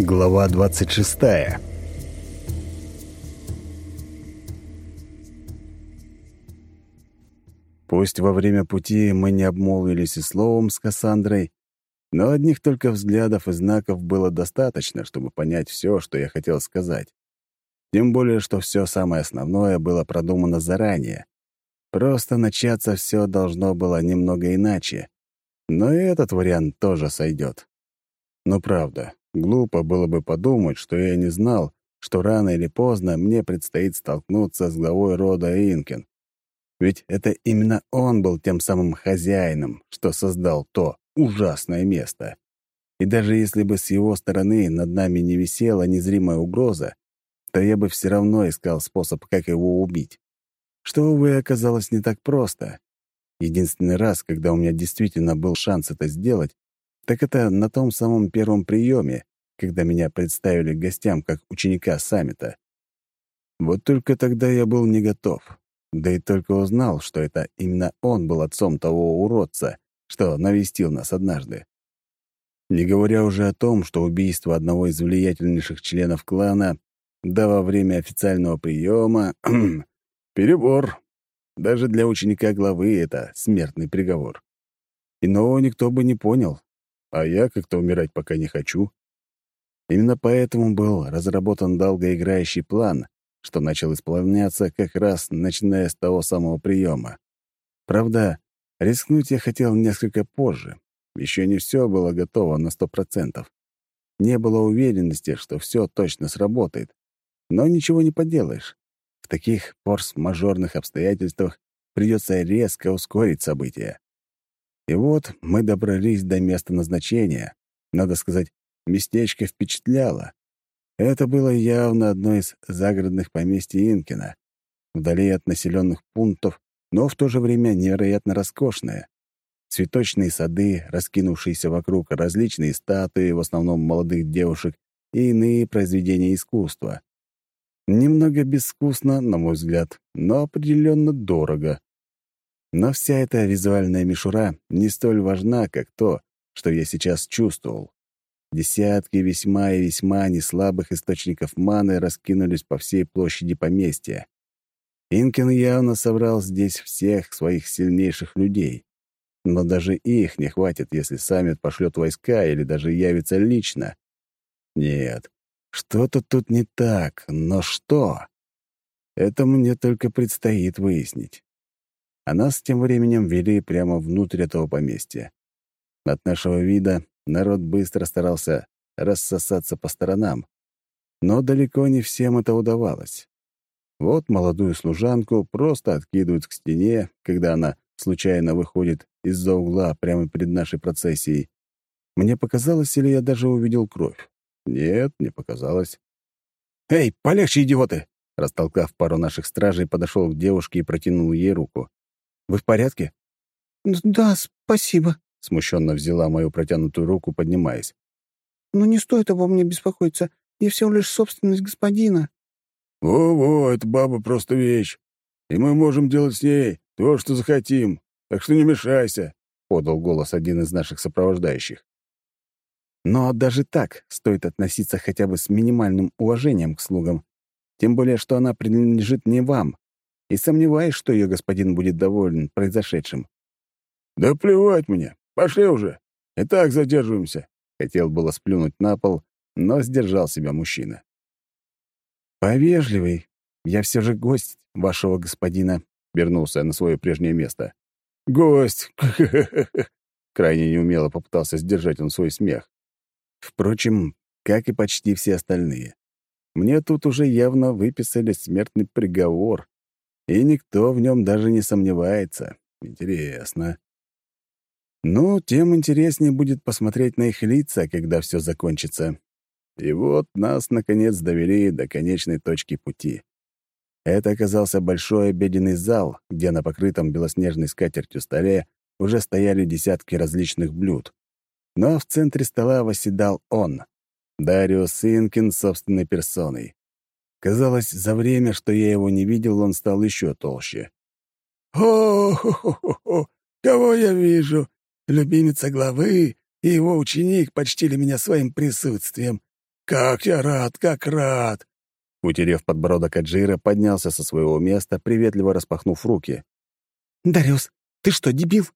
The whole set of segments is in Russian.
Глава 26 Пусть во время пути мы не обмолвились и словом с Кассандрой, но одних только взглядов и знаков было достаточно, чтобы понять все, что я хотел сказать. Тем более, что все самое основное было продумано заранее. Просто начаться все должно было немного иначе. Но и этот вариант тоже сойдет. Но правда, глупо было бы подумать, что я не знал, что рано или поздно мне предстоит столкнуться с главой рода Инкин. Ведь это именно он был тем самым хозяином, что создал то ужасное место. И даже если бы с его стороны над нами не висела незримая угроза, то я бы все равно искал способ, как его убить. Что, увы, оказалось не так просто. Единственный раз, когда у меня действительно был шанс это сделать, так это на том самом первом приеме, когда меня представили гостям как ученика саммита. Вот только тогда я был не готов. Да и только узнал, что это именно он был отцом того уродца, что навестил нас однажды. Не говоря уже о том, что убийство одного из влиятельнейших членов клана, да во время официального приема — перебор. Даже для ученика главы это смертный приговор. Иного никто бы не понял, а я как-то умирать пока не хочу. Именно поэтому был разработан долгоиграющий план, что начал исполняться как раз начиная с того самого приема. Правда, рискнуть я хотел несколько позже. Еще не все было готово на сто процентов. Не было уверенности, что все точно сработает. Но ничего не поделаешь. В таких форс-мажорных обстоятельствах придется резко ускорить события. И вот мы добрались до места назначения. Надо сказать, местечко впечатляло. Это было явно одно из загородных поместий Инкина, вдали от населенных пунктов, но в то же время невероятно роскошное. Цветочные сады, раскинувшиеся вокруг, различные статуи, в основном молодых девушек, и иные произведения искусства. Немного безвкусно, на мой взгляд, но определенно дорого. Но вся эта визуальная мишура не столь важна, как то, что я сейчас чувствовал. Десятки весьма и весьма неслабых источников маны раскинулись по всей площади поместья. Инкин явно собрал здесь всех своих сильнейших людей. Но даже их не хватит, если саммит пошлет войска или даже явится лично. Нет, что-то тут не так, но что? Это мне только предстоит выяснить. А нас тем временем вели прямо внутрь этого поместья. От нашего вида народ быстро старался рассосаться по сторонам, но далеко не всем это удавалось. Вот молодую служанку просто откидывают к стене, когда она случайно выходит из-за угла прямо перед нашей процессией. Мне показалось, или я даже увидел кровь. Нет, не показалось. «Эй, полегче, идиоты!» Растолкав пару наших стражей, подошел к девушке и протянул ей руку. «Вы в порядке?» «Да, спасибо», — смущенно взяла мою протянутую руку, поднимаясь. «Но не стоит обо мне беспокоиться. Я всего лишь собственность господина». «Во-во, эта баба просто вещь. И мы можем делать с ней то, что захотим. Так что не мешайся», — подал голос один из наших сопровождающих. Но даже так стоит относиться хотя бы с минимальным уважением к слугам. Тем более, что она принадлежит не вам. И сомневаюсь, что ее господин будет доволен произошедшим. «Да плевать мне! Пошли уже! И так задерживаемся!» Хотел было сплюнуть на пол, но сдержал себя мужчина. «Повежливый. Я все же гость вашего господина», — вернулся на свое прежнее место. «Гость!» Крайне неумело попытался сдержать он свой смех. Впрочем, как и почти все остальные. Мне тут уже явно выписали смертный приговор, и никто в нем даже не сомневается. Интересно. Ну, тем интереснее будет посмотреть на их лица, когда все закончится. И вот нас, наконец, довели до конечной точки пути. Это оказался большой обеденный зал, где на покрытом белоснежной скатертью столе уже стояли десятки различных блюд. Но в центре стола восседал он, Дариус Инкин собственной персоной. Казалось, за время, что я его не видел, он стал еще толще. о хо хо хо Кого я вижу? Любимица главы и его ученик почтили меня своим присутствием. «Как я рад, как рад!» Утерев подбородок от жира, поднялся со своего места, приветливо распахнув руки. «Дариус, ты что, дебил?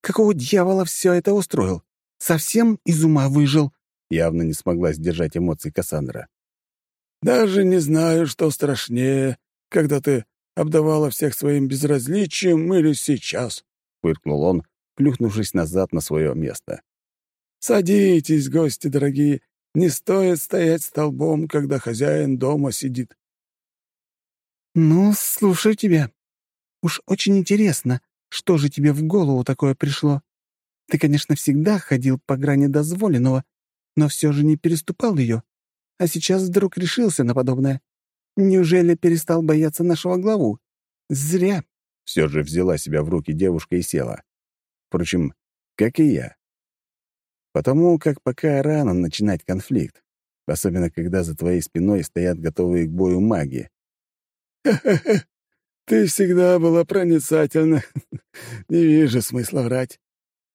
Какого дьявола все это устроил? Совсем из ума выжил?» Явно не смогла сдержать эмоций Кассандра. «Даже не знаю, что страшнее, когда ты обдавала всех своим безразличием или сейчас», — фыркнул он, плюхнувшись назад на свое место. «Садитесь, гости дорогие, не стоит стоять столбом, когда хозяин дома сидит». «Ну, слушаю тебя. Уж очень интересно, что же тебе в голову такое пришло? Ты, конечно, всегда ходил по грани дозволенного, но все же не переступал ее. А сейчас вдруг решился на подобное. Неужели перестал бояться нашего главу? Зря. Все же взяла себя в руки девушка и села. Впрочем, как и я. Потому как пока рано начинать конфликт, особенно когда за твоей спиной стоят готовые к бою маги. «Ха-ха-ха! Ты всегда была проницательна. Не вижу смысла врать.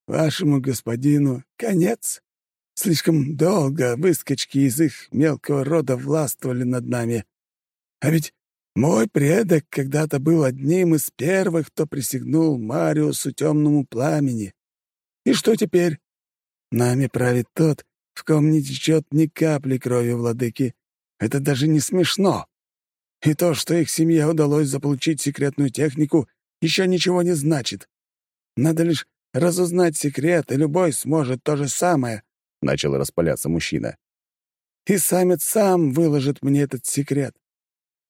Вашему господину конец. Слишком долго выскочки из их мелкого рода властвовали над нами. А ведь мой предок когда-то был одним из первых, кто присягнул Мариусу темному пламени. И что теперь? Нами правит тот, в ком не течет ни капли крови владыки. Это даже не смешно. И то, что их семье удалось заполучить секретную технику, еще ничего не значит. Надо лишь разузнать секрет, и любой сможет то же самое», — начал распаляться мужчина. «И самец сам выложит мне этот секрет.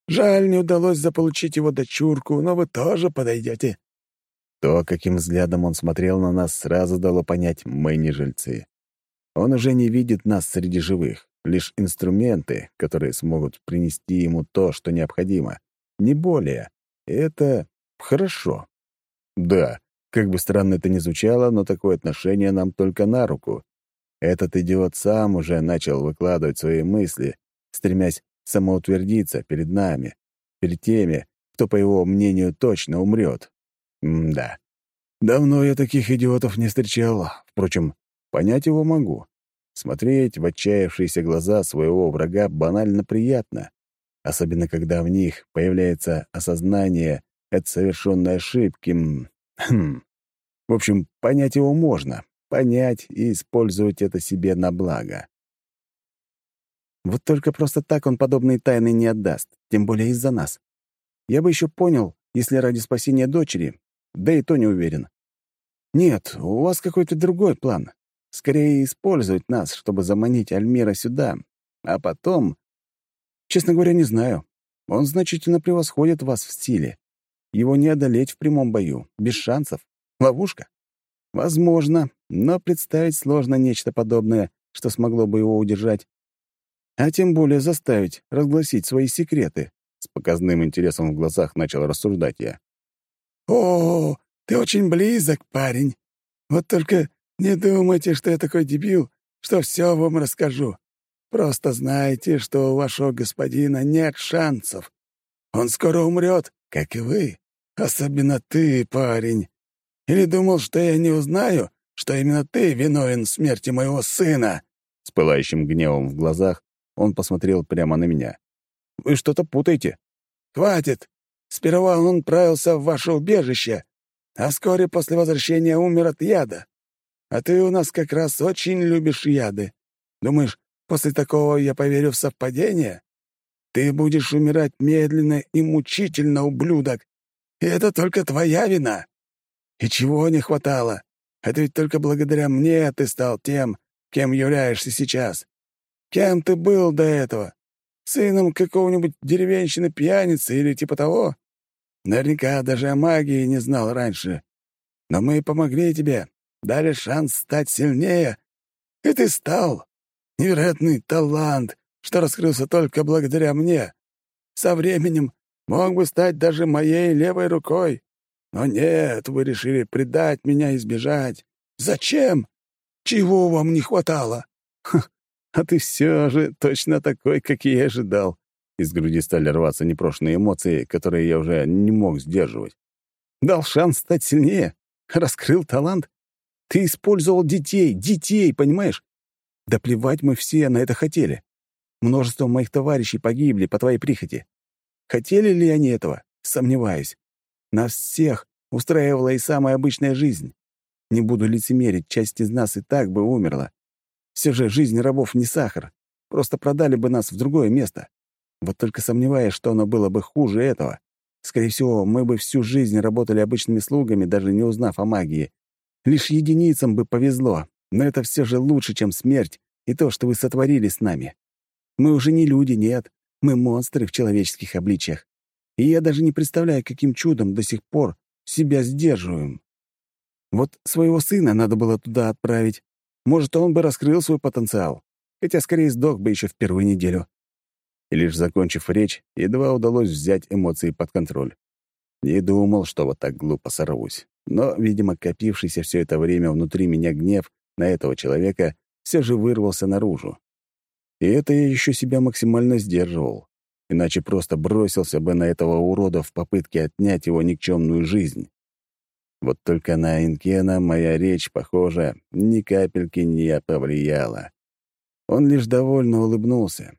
Жаль, не удалось заполучить его дочурку, но вы тоже подойдете. То, каким взглядом он смотрел на нас, сразу дало понять, мы не жильцы. Он уже не видит нас среди живых, лишь инструменты, которые смогут принести ему то, что необходимо. Не более. Это хорошо. Да, как бы странно это ни звучало, но такое отношение нам только на руку. Этот идиот сам уже начал выкладывать свои мысли, стремясь самоутвердиться перед нами, перед теми, кто, по его мнению, точно умрет. М-да. Давно я таких идиотов не встречал. Впрочем, понять его могу. Смотреть в отчаявшиеся глаза своего врага банально приятно, особенно когда в них появляется осознание от совершенной ошибки. Хм. В общем, понять его можно, понять и использовать это себе на благо. Вот только просто так он подобные тайны не отдаст, тем более из-за нас. Я бы еще понял, если ради спасения дочери, да и то не уверен. Нет, у вас какой-то другой план. Скорее использовать нас, чтобы заманить Альмира сюда. А потом... Честно говоря, не знаю. Он значительно превосходит вас в стиле. Его не одолеть в прямом бою. Без шансов. Ловушка? Возможно, но представить сложно нечто подобное, что смогло бы его удержать. А тем более заставить разгласить свои секреты. С показным интересом в глазах начал рассуждать я. «О, ты очень близок, парень. Вот только не думайте, что я такой дебил, что все вам расскажу. Просто знайте, что у вашего господина нет шансов. Он скоро умрет, как и вы. Особенно ты, парень. Или думал, что я не узнаю, что именно ты виновен в смерти моего сына?» С пылающим гневом в глазах он посмотрел прямо на меня. «Вы что-то путаете». «Хватит. Сперва он отправился в ваше убежище, а вскоре после возвращения умер от яда. А ты у нас как раз очень любишь яды. Думаешь, после такого я поверю в совпадение? Ты будешь умирать медленно и мучительно, ублюдок. И это только твоя вина. И чего не хватало? Это ведь только благодаря мне ты стал тем, кем являешься сейчас. Кем ты был до этого? Сыном какого-нибудь деревенщины-пьяницы или типа того? Наверняка даже о магии не знал раньше. Но мы помогли тебе, дали шанс стать сильнее, и ты стал. Невероятный талант, что раскрылся только благодаря мне. Со временем мог бы стать даже моей левой рукой. Но нет, вы решили предать меня и сбежать. Зачем? Чего вам не хватало? А ты все же точно такой, как я ожидал. Из груди стали рваться непрошенные эмоции, которые я уже не мог сдерживать. Дал шанс стать сильнее? Раскрыл талант? Ты использовал детей, детей, понимаешь? Да плевать мы все на это хотели. Множество моих товарищей погибли по твоей прихоти. Хотели ли они этого? Сомневаюсь. Нас всех устраивала и самая обычная жизнь. Не буду лицемерить, часть из нас и так бы умерла. Все же жизнь рабов не сахар. Просто продали бы нас в другое место. Вот только сомневаюсь, что оно было бы хуже этого. Скорее всего, мы бы всю жизнь работали обычными слугами, даже не узнав о магии. Лишь единицам бы повезло, но это все же лучше, чем смерть и то, что вы сотворили с нами. Мы уже не люди, нет. Мы монстры в человеческих обличиях. И я даже не представляю, каким чудом до сих пор себя сдерживаем. Вот своего сына надо было туда отправить. Может, он бы раскрыл свой потенциал. Хотя скорее сдох бы еще в первую неделю. И лишь закончив речь, едва удалось взять эмоции под контроль. Не думал, что вот так глупо сорвусь. Но, видимо, копившийся все это время внутри меня гнев на этого человека все же вырвался наружу. И это я еще себя максимально сдерживал. Иначе просто бросился бы на этого урода в попытке отнять его никчемную жизнь. Вот только на Инкена моя речь, похоже, ни капельки не повлияла. Он лишь довольно улыбнулся,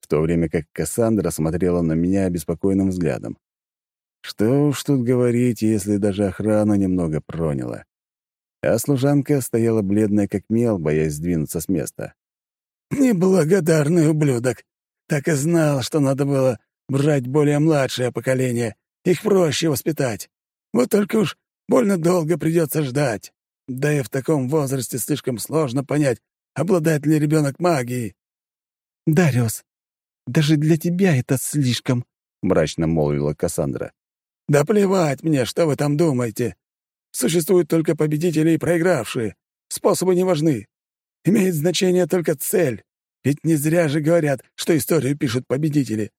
в то время как Кассандра смотрела на меня беспокойным взглядом. Что уж тут говорить, если даже охрану немного проняло. А служанка стояла бледная как мел, боясь сдвинуться с места. «Неблагодарный ублюдок! Так и знал, что надо было брать более младшее поколение. Их проще воспитать. Вот только уж больно долго придется ждать. Да и в таком возрасте слишком сложно понять, обладает ли ребенок магией». «Дариус, даже для тебя это слишком», — мрачно молвила Кассандра. «Да плевать мне, что вы там думаете. Существуют только победители и проигравшие. Способы не важны. Имеет значение только цель. Ведь не зря же говорят, что историю пишут победители.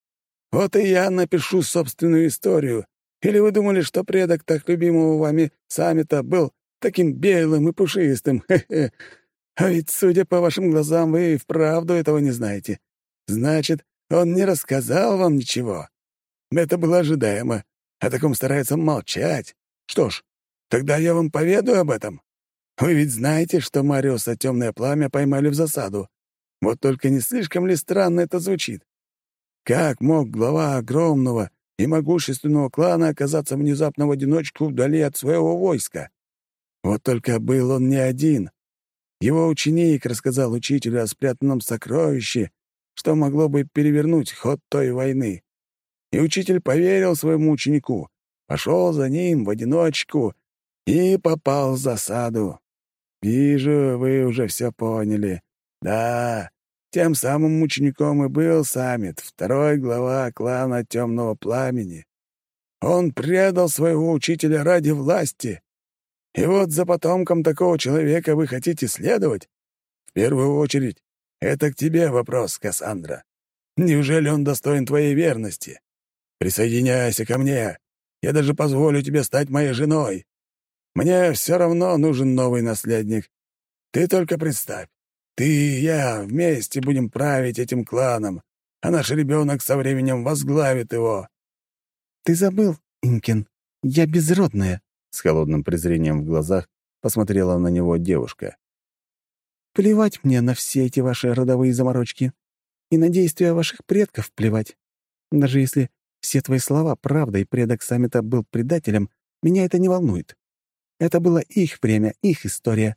Вот и я напишу собственную историю. Или вы думали, что предок так любимого вами саммита был таким белым и пушистым? Хе -хе. А ведь, судя по вашим глазам, вы и вправду этого не знаете. Значит, он не рассказал вам ничего. Это было ожидаемо. О таком старается молчать. Что ж, тогда я вам поведаю об этом. Вы ведь знаете, что Мариуса темное пламя поймали в засаду. Вот только не слишком ли странно это звучит? Как мог глава огромного и могущественного клана оказаться внезапно в одиночку вдали от своего войска? Вот только был он не один. Его ученик рассказал учителю о спрятанном сокровище, что могло бы перевернуть ход той войны. И учитель поверил своему ученику, пошел за ним в одиночку и попал в засаду. Вижу, вы уже все поняли. Да, тем самым учеником и был Саммит, второй глава клана Темного Пламени. Он предал своего учителя ради власти. И вот за потомком такого человека вы хотите следовать? В первую очередь, это к тебе вопрос, Кассандра. Неужели он достоин твоей верности? Присоединяйся ко мне. Я даже позволю тебе стать моей женой. Мне все равно нужен новый наследник. Ты только представь, ты и я вместе будем править этим кланом, а наш ребенок со временем возглавит его». «Ты забыл, Инкин, я безродная», — с холодным презрением в глазах посмотрела на него девушка. «Плевать мне на все эти ваши родовые заморочки. И на действия ваших предков плевать. Даже если все твои слова правда и предок саммита был предателем, меня это не волнует. Это было их время, их история.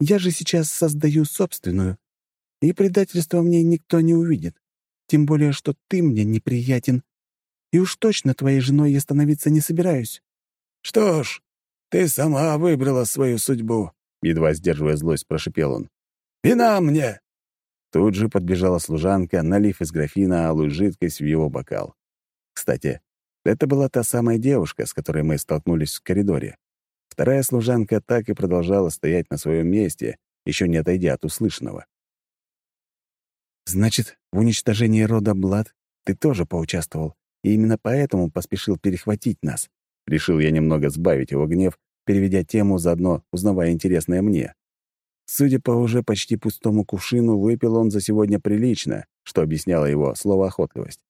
Я же сейчас создаю собственную. И предательство мне никто не увидит. Тем более, что ты мне неприятен. И уж точно твоей женой я становиться не собираюсь». «Что ж, ты сама выбрала свою судьбу», — едва сдерживая злость, прошипел он. «Вина мне!» Тут же подбежала служанка, налив из графина алую жидкость в его бокал. Кстати, это была та самая девушка, с которой мы столкнулись в коридоре. Вторая служанка так и продолжала стоять на своем месте, еще не отойдя от услышанного. «Значит, в уничтожении рода Блад ты тоже поучаствовал, и именно поэтому поспешил перехватить нас». Решил я немного сбавить его гнев, переведя тему, заодно узнавая интересное мне. Судя по уже почти пустому кувшину, выпил он за сегодня прилично, что объясняло его словоохотливость.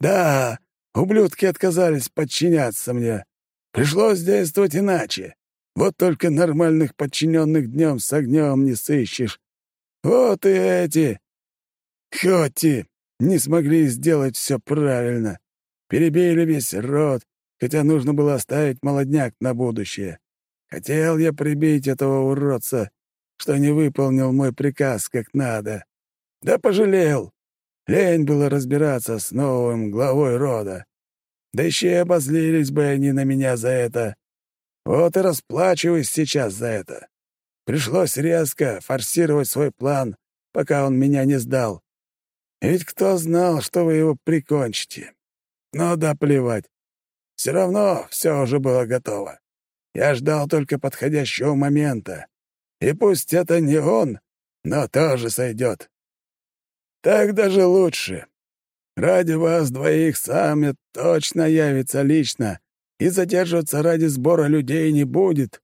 «Да, ублюдки отказались подчиняться мне. Пришлось действовать иначе. Вот только нормальных подчиненных днем с огнем не сыщешь. Вот и эти. Хоть не смогли сделать все правильно. Перебили весь род, хотя нужно было оставить молодняк на будущее. Хотел я прибить этого уродца, что не выполнил мой приказ как надо. Да пожалел. Лень было разбираться с новым главой рода. Да еще и обозлились бы они на меня за это. Вот и расплачиваюсь сейчас за это. Пришлось резко форсировать свой план, пока он меня не сдал. Ведь кто знал, что вы его прикончите? Ну да плевать. Все равно все уже было готово. Я ждал только подходящего момента. И пусть это не он, но тоже сойдет. Так даже лучше. Ради вас двоих саммит точно явится лично и задерживаться ради сбора людей не будет».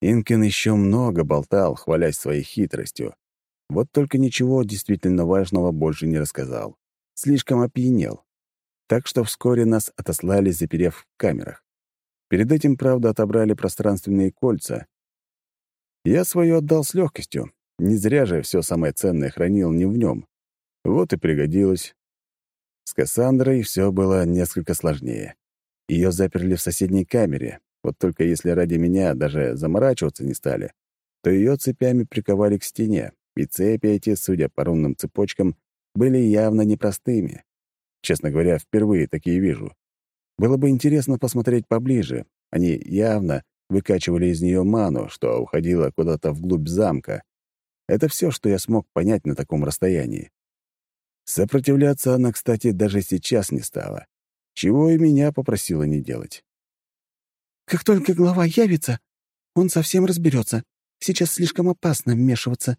Инкин еще много болтал, хвалясь своей хитростью. Вот только ничего действительно важного больше не рассказал. Слишком опьянел. Так что вскоре нас отослали, заперев в камерах. Перед этим, правда, отобрали пространственные кольца. Я свое отдал с легкостью. Не зря же все самое ценное хранил не в нем. Вот и пригодилось. С Кассандрой все было несколько сложнее. Ее заперли в соседней камере. Вот только если ради меня даже заморачиваться не стали, то ее цепями приковали к стене, и цепи эти, судя по рунным цепочкам, были явно непростыми. Честно говоря, впервые такие вижу. Было бы интересно посмотреть поближе. Они явно выкачивали из нее ману, что уходила куда-то вглубь замка. Это все, что я смог понять на таком расстоянии. Сопротивляться она, кстати, даже сейчас не стала, чего и меня попросила не делать. «Как только глава явится, он совсем разберется. Сейчас слишком опасно вмешиваться.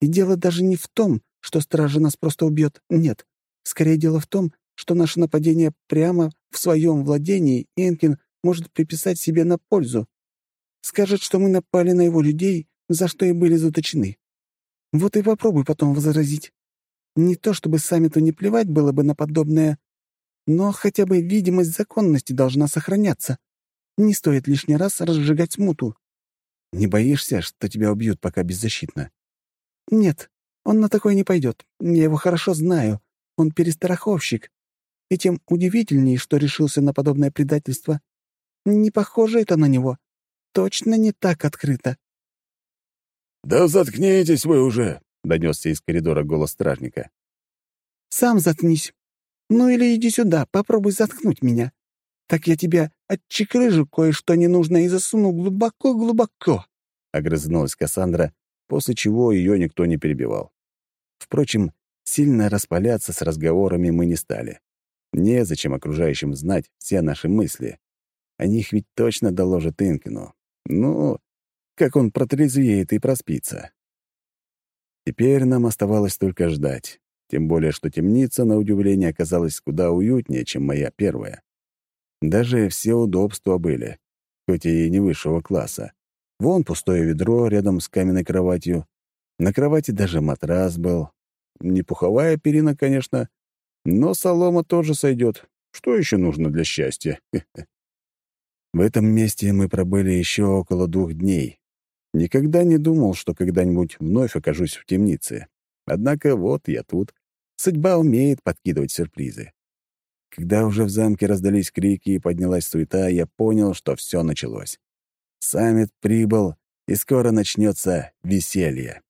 И дело даже не в том, что стража нас просто убьет. Нет. Скорее дело в том, что наше нападение прямо в своем владении Энкин может приписать себе на пользу. Скажет, что мы напали на его людей, за что и были заточены. Вот и попробуй потом возразить. Не то чтобы саммиту не плевать было бы на подобное, но хотя бы видимость законности должна сохраняться. Не стоит лишний раз разжигать смуту. Не боишься, что тебя убьют, пока беззащитно? Нет, он на такое не пойдет. Я его хорошо знаю. Он перестраховщик. И тем удивительнее, что решился на подобное предательство. Не похоже это на него. Точно не так открыто. «Да заткнитесь вы уже!» — донесся из коридора голос стражника. «Сам заткнись. Ну или иди сюда, попробуй заткнуть меня. Так я тебя отчекрыжу кое-что ненужное и засуну глубоко-глубоко», — огрызнулась Кассандра, после чего ее никто не перебивал. Впрочем, сильно распаляться с разговорами мы не стали. Незачем окружающим знать все наши мысли. О них ведь точно доложит Инкину. Ну, как он протрезвеет и проспится. Теперь нам оставалось только ждать. Тем более, что темница, на удивление, оказалась куда уютнее, чем моя первая. Даже все удобства были, хоть и не высшего класса. Вон пустое ведро рядом с каменной кроватью. На кровати даже матрас был. Не пуховая перина, конечно, но солома тоже сойдет. Что еще нужно для счастья? В этом месте мы пробыли еще около двух дней, Никогда не думал, что когда-нибудь вновь окажусь в темнице. Однако вот я тут. Судьба умеет подкидывать сюрпризы. Когда уже в замке раздались крики и поднялась суета, я понял, что все началось. Саммит прибыл, и скоро начнется веселье.